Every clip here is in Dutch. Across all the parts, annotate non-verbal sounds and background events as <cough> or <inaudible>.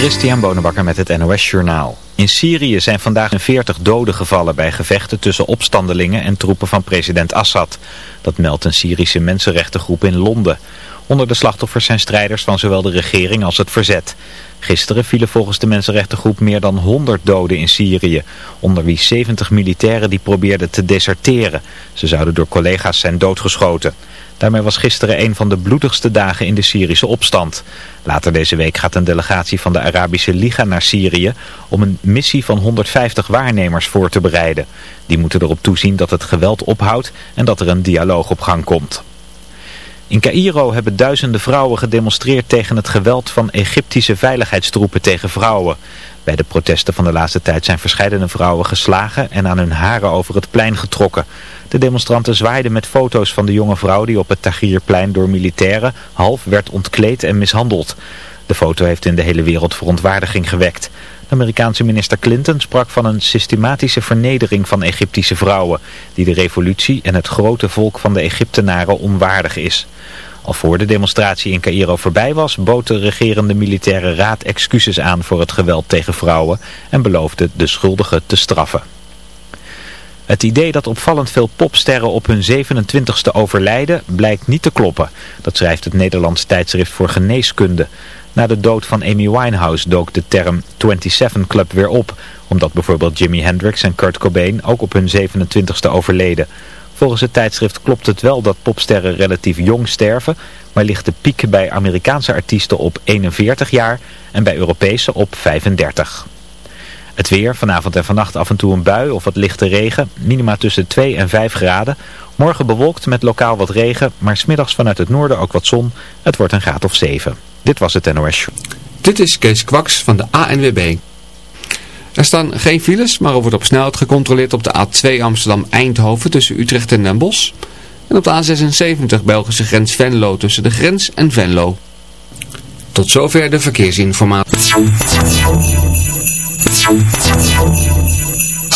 Christian Bonenbakker met het NOS Journaal. In Syrië zijn vandaag 40 doden gevallen bij gevechten tussen opstandelingen en troepen van president Assad. Dat meldt een Syrische mensenrechtengroep in Londen. Onder de slachtoffers zijn strijders van zowel de regering als het verzet. Gisteren vielen volgens de mensenrechtengroep meer dan 100 doden in Syrië, onder wie 70 militairen die probeerden te deserteren. Ze zouden door collega's zijn doodgeschoten. Daarmee was gisteren een van de bloedigste dagen in de Syrische opstand. Later deze week gaat een delegatie van de Arabische Liga naar Syrië om een missie van 150 waarnemers voor te bereiden. Die moeten erop toezien dat het geweld ophoudt en dat er een dialoog op gang komt. In Cairo hebben duizenden vrouwen gedemonstreerd tegen het geweld van Egyptische veiligheidstroepen tegen vrouwen. Bij de protesten van de laatste tijd zijn verscheidene vrouwen geslagen en aan hun haren over het plein getrokken. De demonstranten zwaaiden met foto's van de jonge vrouw die op het Tahrirplein door militairen half werd ontkleed en mishandeld. De foto heeft in de hele wereld verontwaardiging gewekt. De Amerikaanse minister Clinton sprak van een systematische vernedering van Egyptische vrouwen, die de revolutie en het grote volk van de Egyptenaren onwaardig is. Al voor de demonstratie in Cairo voorbij was, bood de regerende militaire raad excuses aan voor het geweld tegen vrouwen en beloofde de schuldigen te straffen. Het idee dat opvallend veel popsterren op hun 27ste overlijden blijkt niet te kloppen. Dat schrijft het Nederlands tijdschrift voor geneeskunde. Na de dood van Amy Winehouse dook de term 27 Club weer op. Omdat bijvoorbeeld Jimi Hendrix en Kurt Cobain ook op hun 27ste overleden. Volgens het tijdschrift klopt het wel dat popsterren relatief jong sterven, maar ligt de piek bij Amerikaanse artiesten op 41 jaar en bij Europese op 35. Het weer, vanavond en vannacht af en toe een bui of wat lichte regen, minima tussen 2 en 5 graden. Morgen bewolkt met lokaal wat regen, maar smiddags vanuit het noorden ook wat zon. Het wordt een graad of 7. Dit was het NOS Dit is Kees Kwaks van de ANWB. Er staan geen files, maar er wordt op snelheid gecontroleerd op de A2 Amsterdam-Eindhoven tussen Utrecht en Den Bosch. En op de A76 Belgische grens Venlo tussen de grens en Venlo. Tot zover de verkeersinformatie.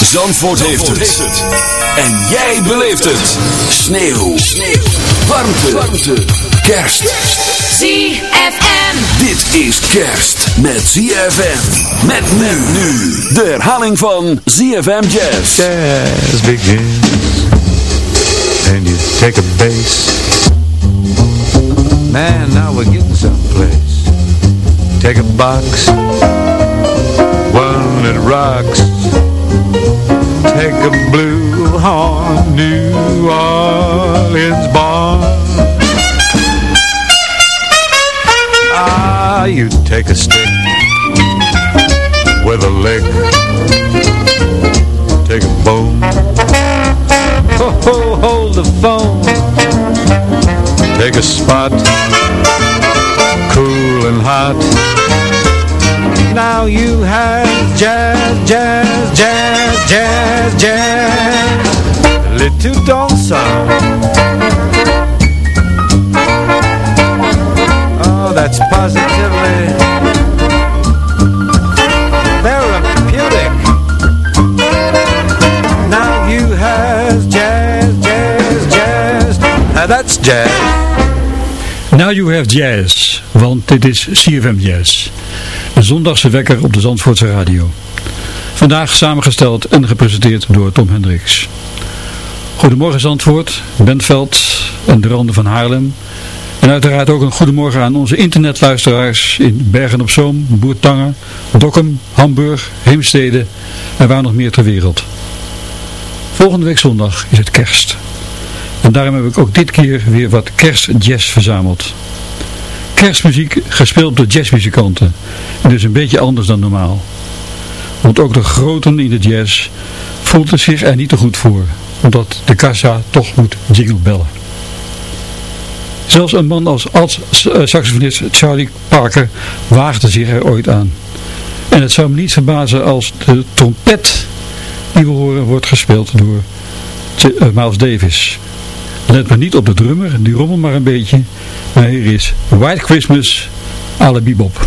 Zandvoort, heeft, het. En jij beleeft het. Sneeuw. Sneeuw. Warmte. Warmte. Kerst. ZFM. Dit is kerst met ZFM. Met nu nu. De herhaling van ZFM Jazz. Jazz begins. And you take a bass. Man, now we're getting someplace. Take a box. One that rocks. Take a blue horn, New Orleans barn. Ah, you take a stick with a lick. Take a bone. Ho, ho, hold the phone. Take a spot, cool and hot. Now you have jazz, jazz, jazz, jazz, jazz. Little. Oh, positively therapeutic. Now you have jazz, jazz, jazz. Now that's jazz. Now you have jazz, want dit is CFM Jazz. Een zondagse wekker op de Zandvoortse radio. Vandaag samengesteld en gepresenteerd door Tom Hendricks. Goedemorgen Zandvoort, Bentveld en de randen van Haarlem. En uiteraard ook een goedemorgen aan onze internetluisteraars in Bergen op Zoom, Boertangen, Dokkum, Hamburg, Heemstede en waar nog meer ter wereld. Volgende week zondag is het kerst. En daarom heb ik ook dit keer weer wat kerstjazz verzameld. Kerstmuziek gespeeld door jazzmuzikanten. En dus een beetje anders dan normaal. Want ook de groten in de jazz voelt het zich er niet te goed voor. Omdat de kassa toch moet jingle bellen. Zelfs een man als alt-saxofonist Charlie Parker waagde zich er ooit aan. En het zou me niet verbazen als de trompet die we horen wordt gespeeld door Miles Davis. Let maar niet op de drummer, die rommelt maar een beetje. Maar hier is White Christmas, alle bebop.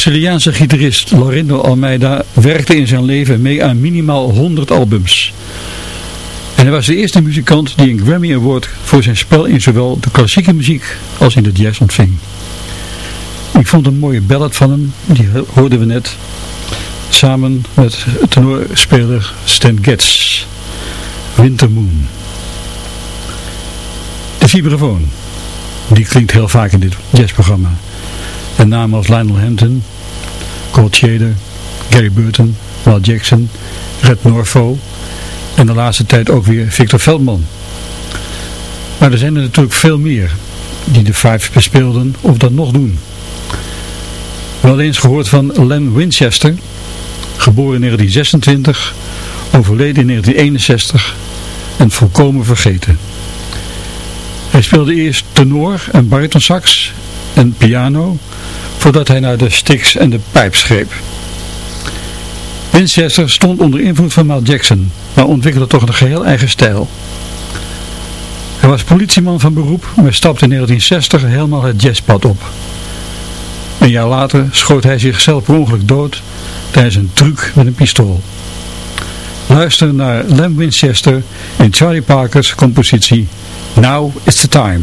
Braziliaanse gitarist Lorindo Almeida werkte in zijn leven mee aan minimaal 100 albums. En hij was de eerste muzikant die een Grammy Award voor zijn spel in zowel de klassieke muziek als in de jazz ontving. Ik vond een mooie ballad van hem, die hoorden we net, samen met tenorspeler Stan Getz, Winter Moon. De vibrafoon, die klinkt heel vaak in dit jazzprogramma. En namen als Lionel Hampton, Colt Shader, Gary Burton, Walt Jackson, Red Norvo en de laatste tijd ook weer Victor Veldman. Maar er zijn er natuurlijk veel meer die de Five bespeelden of dat nog doen. Wel eens gehoord van Len Winchester, geboren in 1926, overleden in 1961 en volkomen vergeten. Hij speelde eerst tenor en baritonsax en piano voordat hij naar de sticks en de pijp greep. Winchester stond onder invloed van Mal Jackson, maar ontwikkelde toch een geheel eigen stijl. Hij was politieman van beroep, maar stapte in 1960 helemaal het jazzpad op. Een jaar later schoot hij zichzelf per ongeluk dood tijdens een truc met een pistool. Luister naar Lem Winchester in Charlie Parker's compositie Now It's The Time.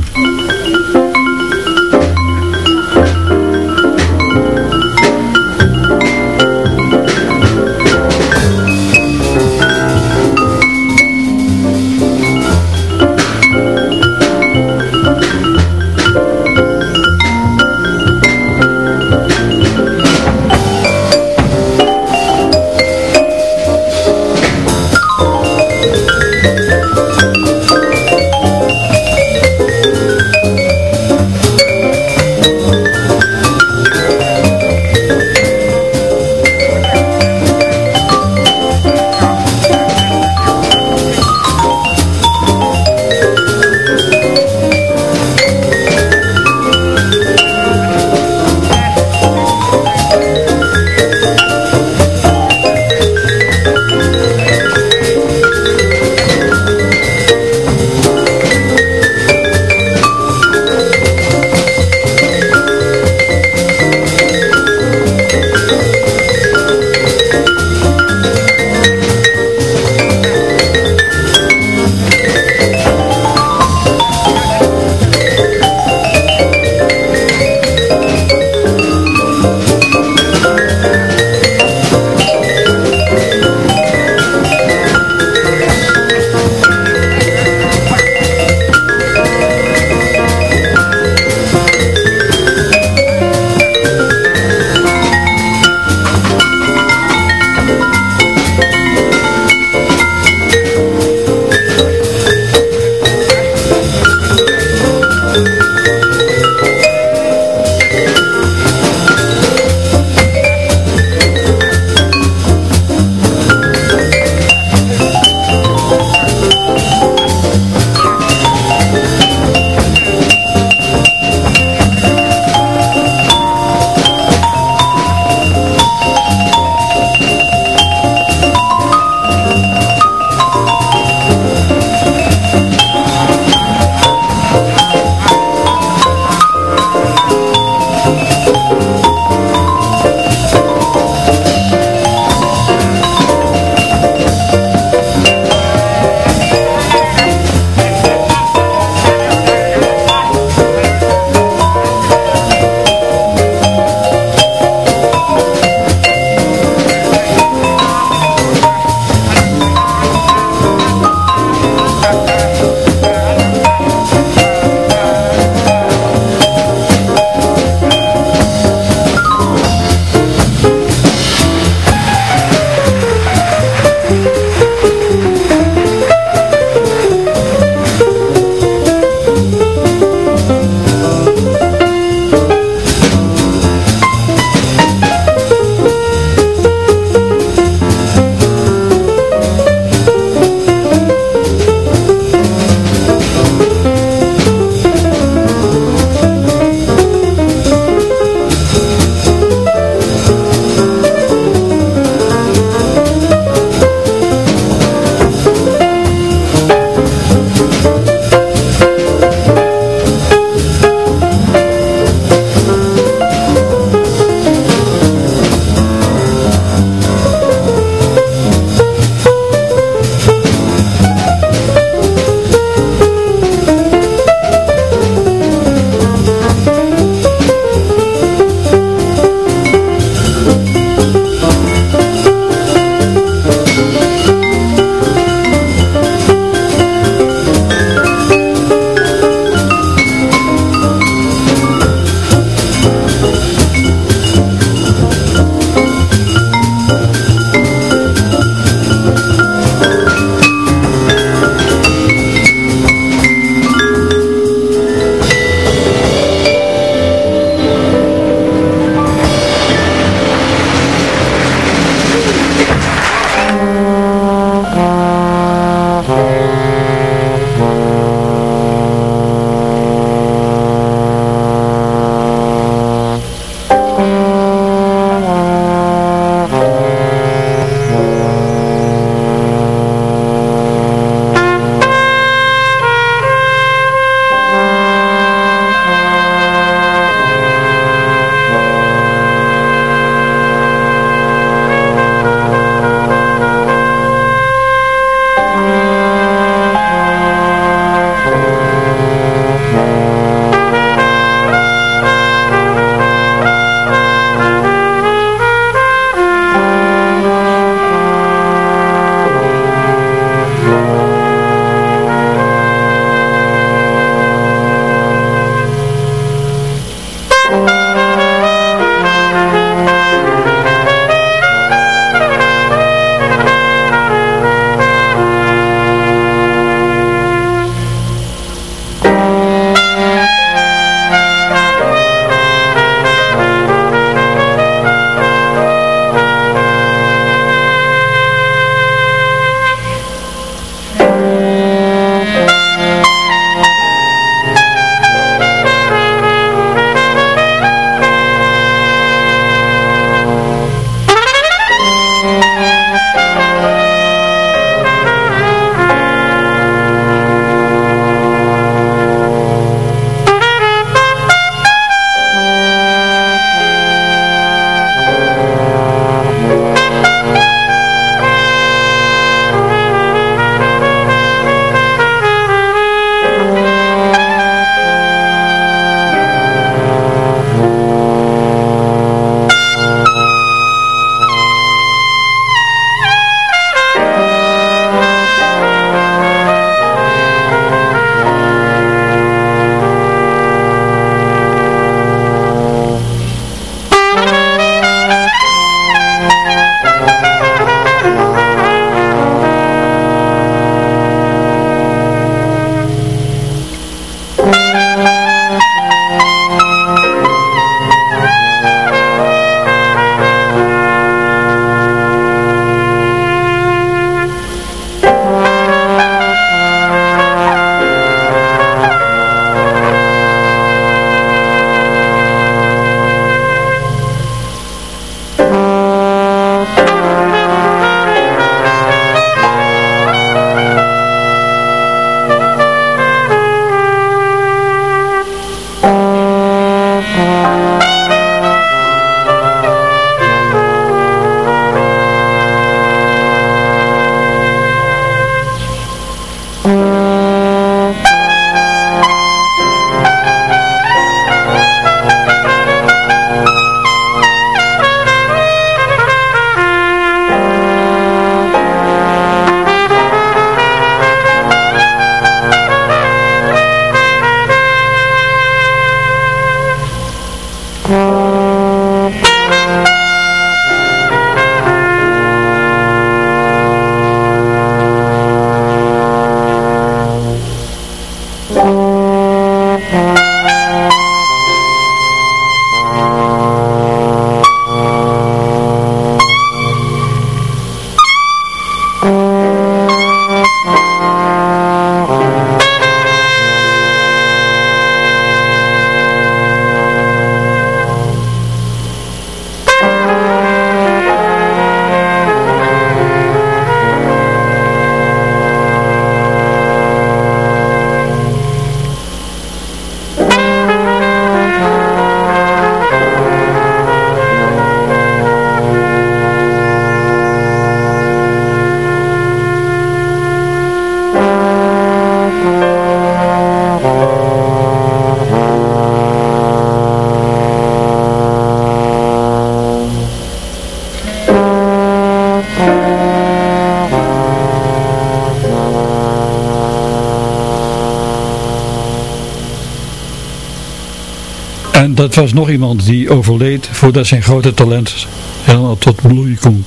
Was nog iemand die overleed voordat zijn grote talent helemaal tot bloei kon,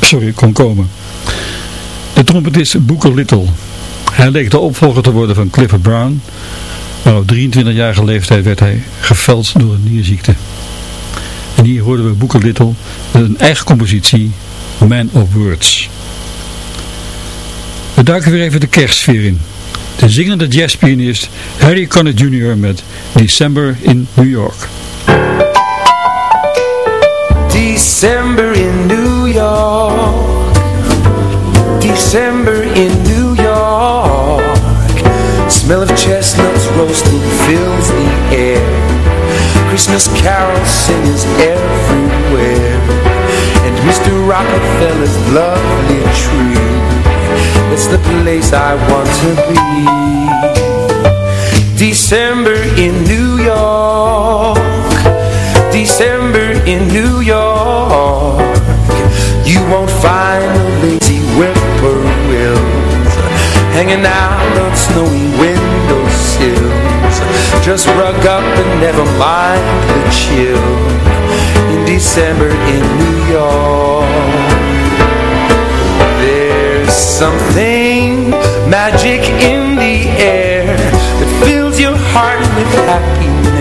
sorry, kon komen. De trompetist Booker Little. Hij leek de opvolger te worden van Clifford Brown, maar op 23-jarige leeftijd werd hij geveld door een nierziekte. En hier hoorden we Booker Little met een eigen compositie, Man of Words. We duiken weer even de kerstsfeer in. De zingende jazzpianist Harry Connick Jr. met December in New York. December in New York. December in New York. Smell of chestnuts roasting fills the air. Christmas carol singers everywhere. And Mr. Rockefeller's lovely tree. It's the place I want to be. December in New York. December in New York. You won't find the lazy whippoorwills Hanging out on snowy windowsills. Just rug up and never mind the chill In December in New York. There's something magic in the air That fills your heart with happiness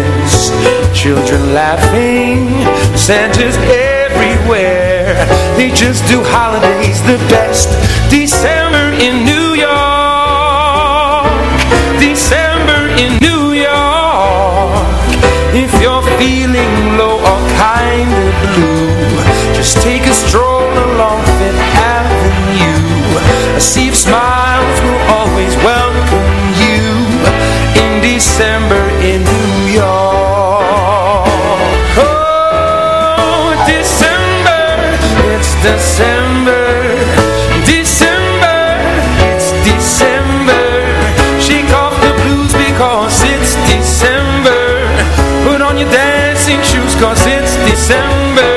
Children laughing, Santa's everywhere. They just do holidays the best. December in New York. December in New York. If you're feeling low or kind of blue Just take a stroll along Fifth Avenue. A sea of smiles will always welcome you. In December in New York dancing shoes cause it's December.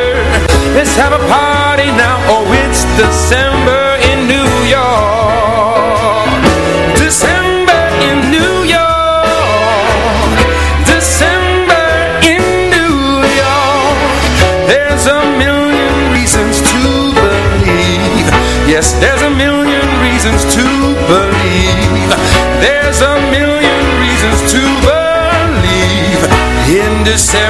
Let's have a party now. Oh, it's December in New York. December in New York. December in New York. There's a million reasons to believe. Yes, there's a million reasons to believe. There's a million reasons to believe. In December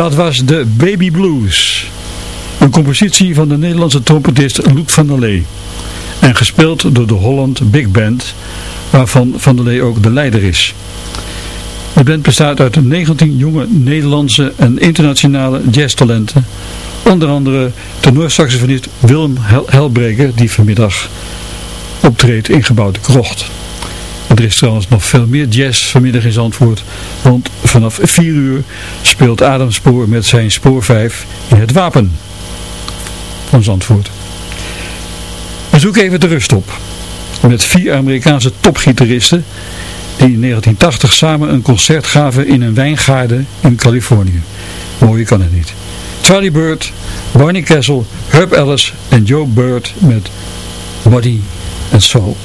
dat was de Baby Blues. Een compositie van de Nederlandse trompetist Loek van der Lee. En gespeeld door de Holland Big Band, waarvan Van der Lee ook de leider is. De band bestaat uit 19 jonge Nederlandse en internationale jazztalenten. Onder andere tenorsaxofonist Willem Helbreker, die vanmiddag optreedt in gebouwde krocht. Er is trouwens nog veel meer jazz vanmiddag in Zandvoort, want vanaf 4 uur speelt Adam Spoor met zijn Spoor 5 in het Wapen van Zandvoort. We even de rust op met vier Amerikaanse topgitaristen die in 1980 samen een concert gaven in een wijngaarden in Californië. Mooie kan het niet. Charlie Bird, Barney Kessel, Herb Ellis en Joe Bird met Body and Soul.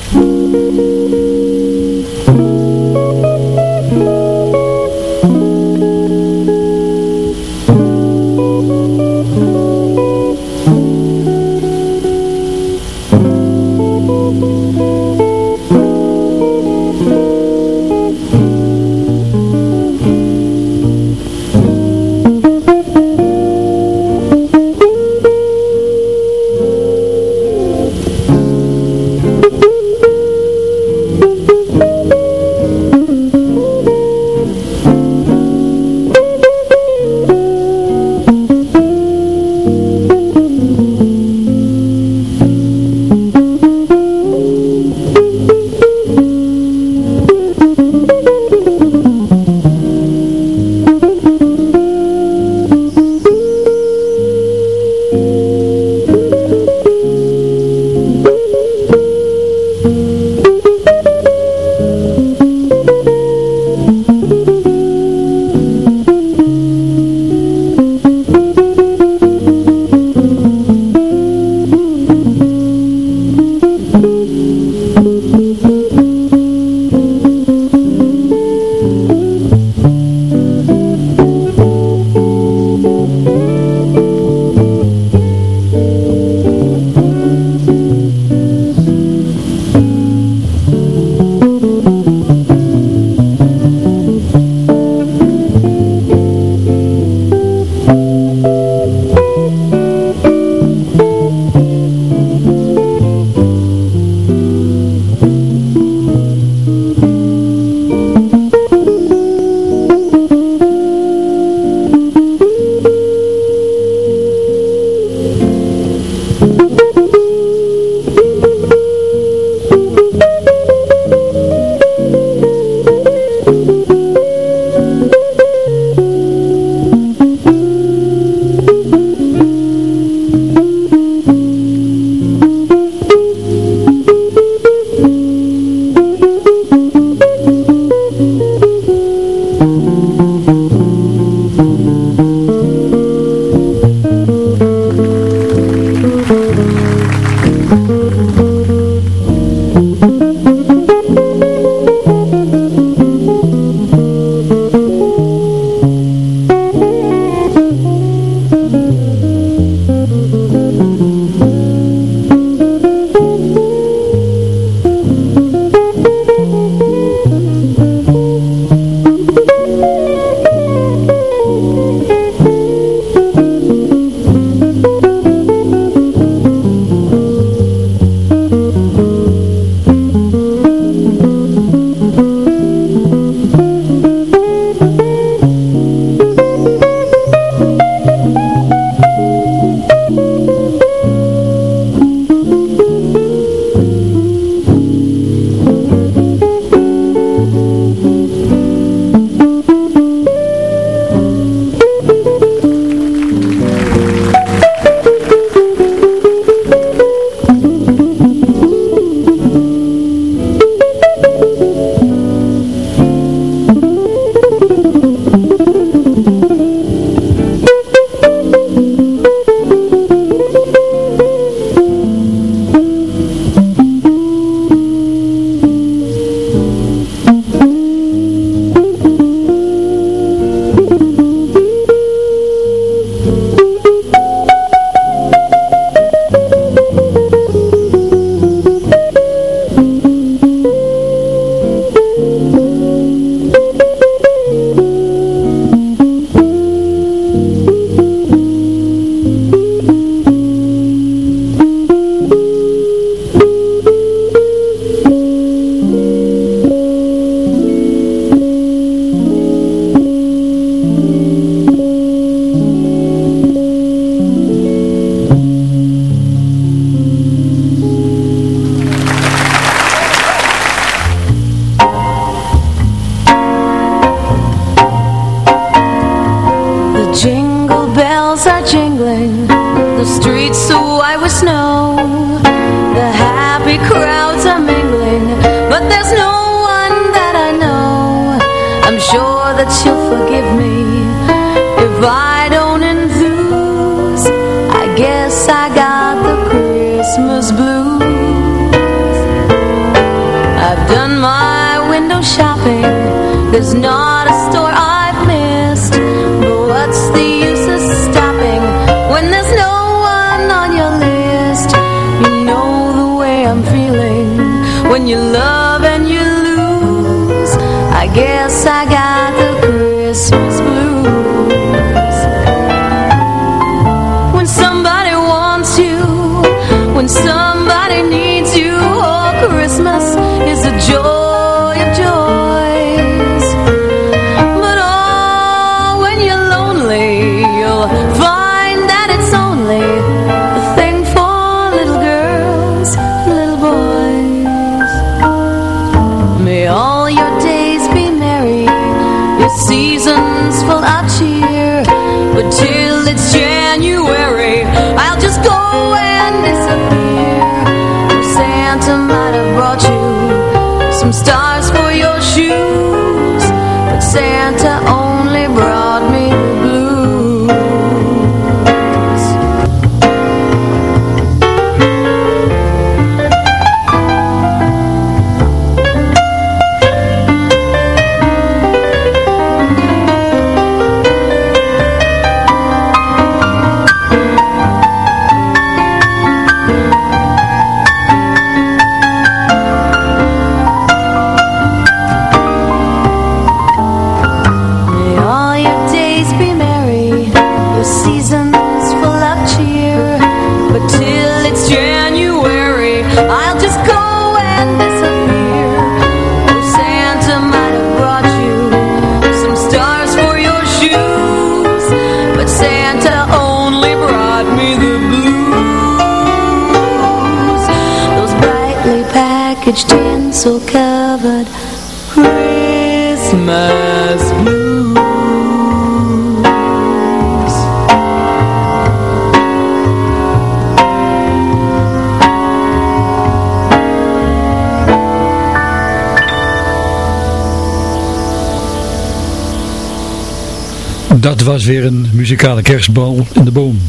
Was weer een muzikale kerstbal in de boom.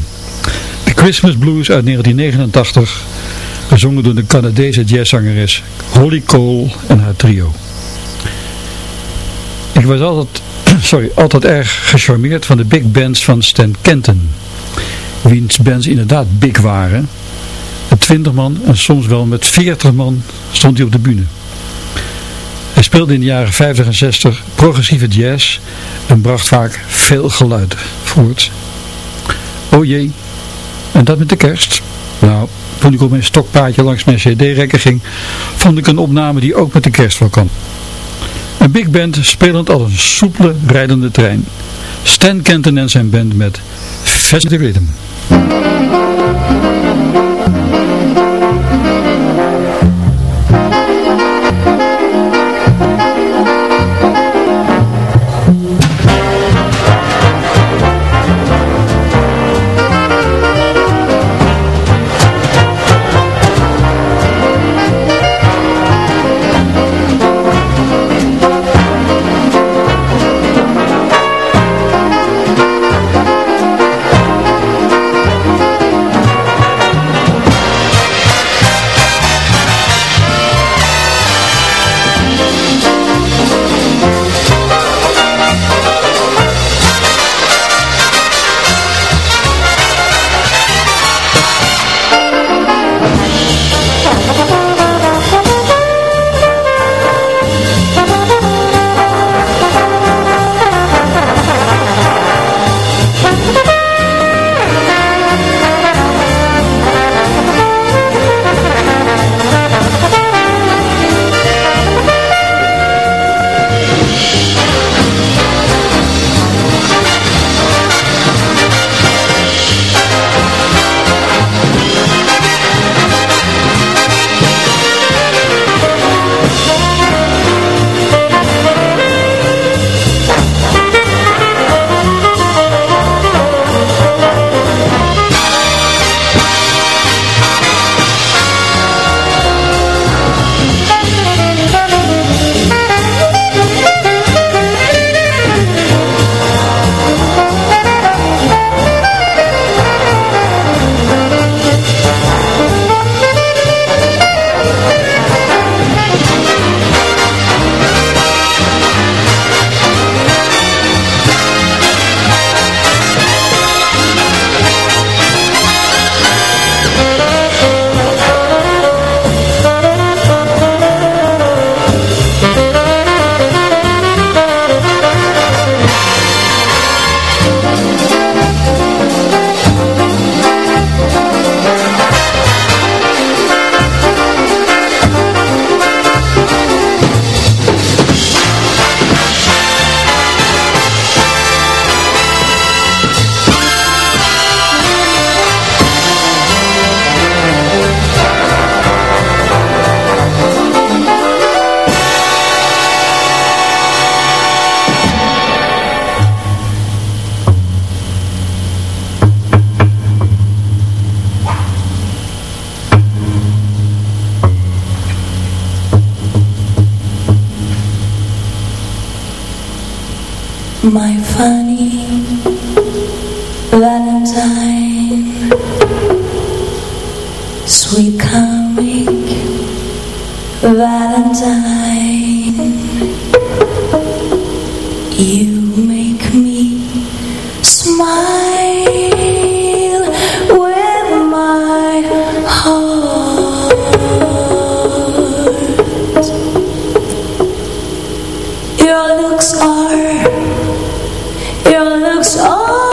De Christmas Blues uit 1989, gezongen door de Canadese jazzzangeres Holly Cole en haar trio. Ik was altijd, <clears throat> sorry, altijd erg gecharmeerd van de big bands van Stan Kenton. Wiens bands inderdaad big waren. Met 20 man en soms wel met 40 man stond hij op de bühne. Hij speelde in de jaren 50 en 60 progressieve jazz en bracht vaak veel geluid voort. O jee, en dat met de kerst? Nou, toen ik op mijn stokpaardje langs mijn cd-rekker ging, vond ik een opname die ook met de kerst wel kan. Een big band spelend als een soepele rijdende trein. Stan Kenton en zijn band met Festive Rhythm. Your looks are, your looks are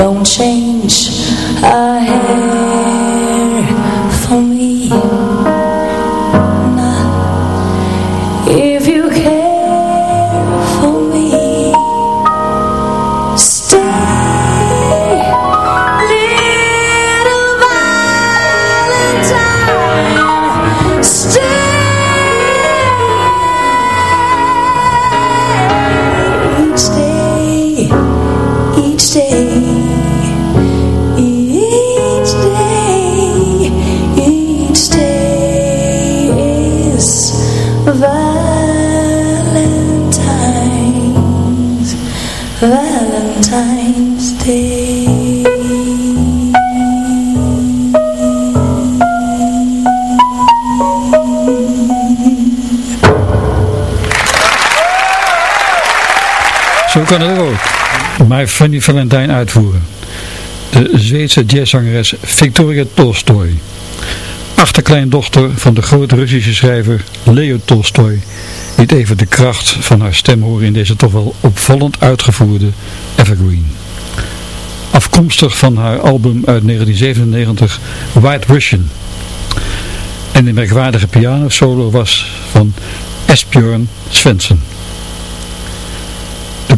don't change a. Zo kan het ook. My Funny Valentine uitvoeren. De Zweedse jazzzangeres Victoria Tolstoy. Achterkleindochter van de grote Russische schrijver Leo Tolstoy. Liet even de kracht van haar stem horen in deze toch wel opvallend uitgevoerde Evergreen. Afkomstig van haar album uit 1997 White Russian. En de merkwaardige pianosolo was van Esbjörn Svensson.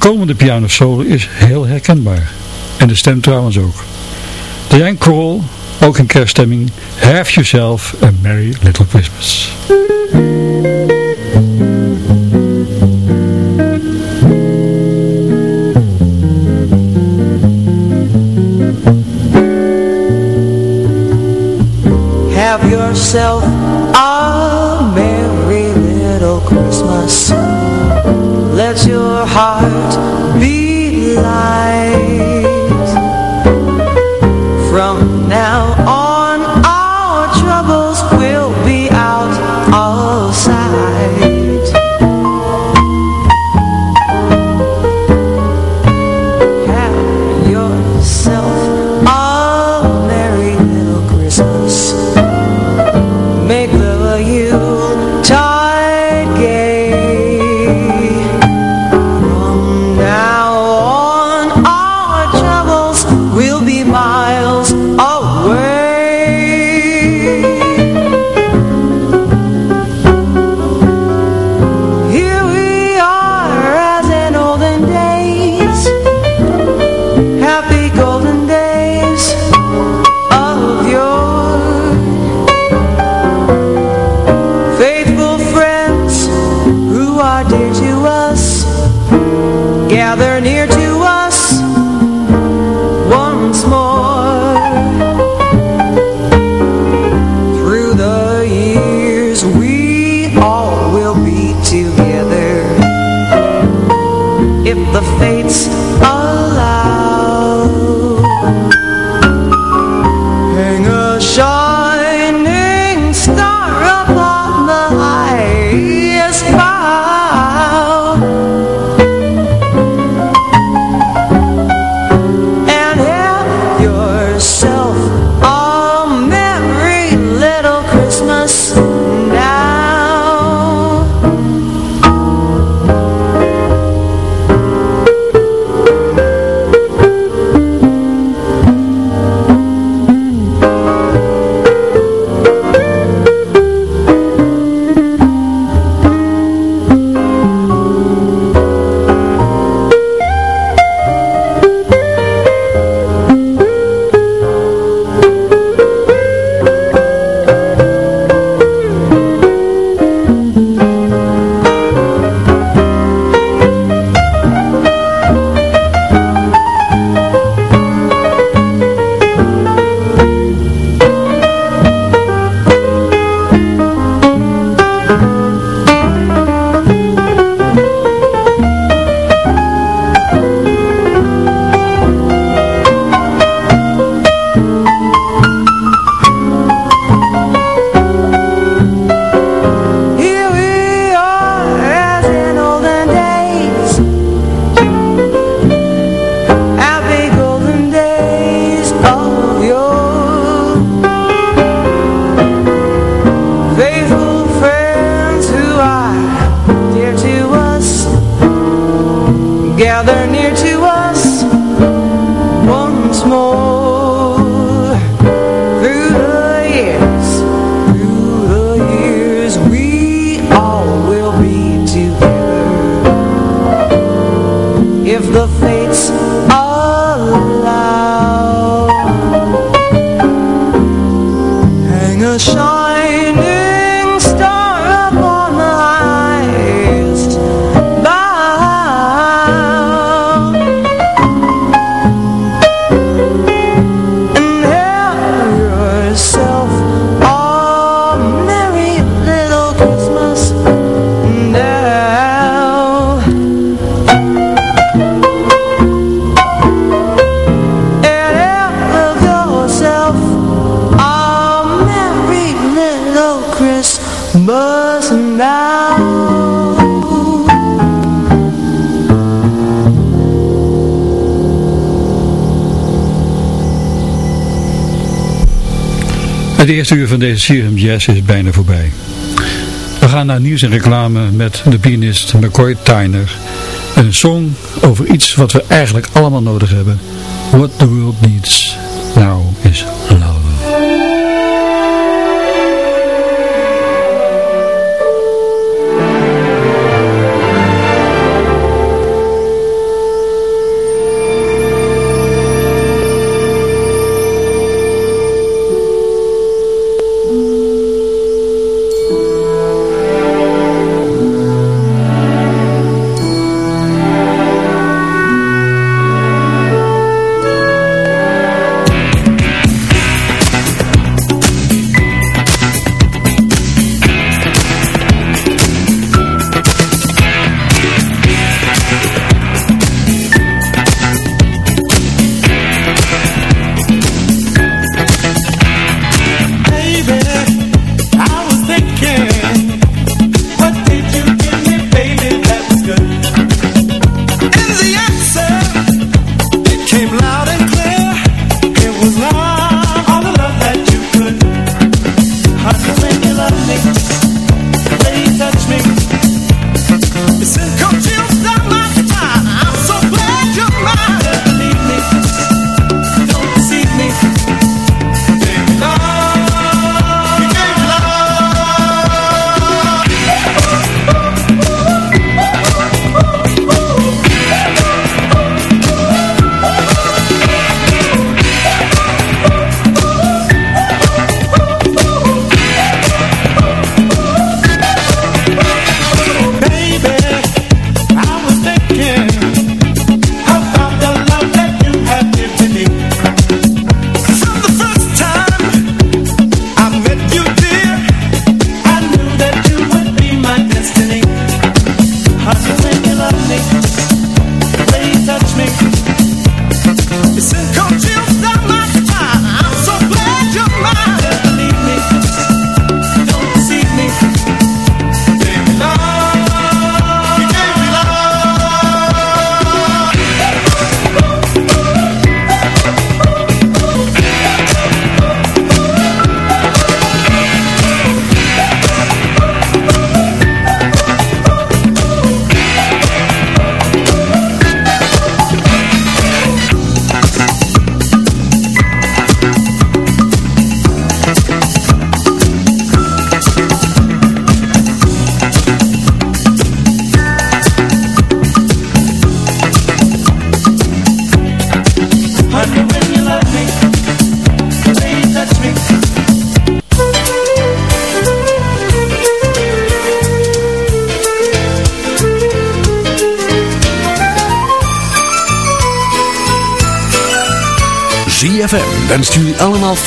De komende pianosolo is heel herkenbaar. En de stem trouwens ook. Diane Kroll, ook in kerststemming, Have Yourself a Merry Little Christmas. Have yourself Let your heart be light. Het uur van deze serum Jazz is bijna voorbij. We gaan naar nieuws en reclame met de pianist McCoy Tyner. Een song over iets wat we eigenlijk allemaal nodig hebben. What the world needs now.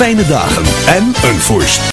fijne dagen en een voorst.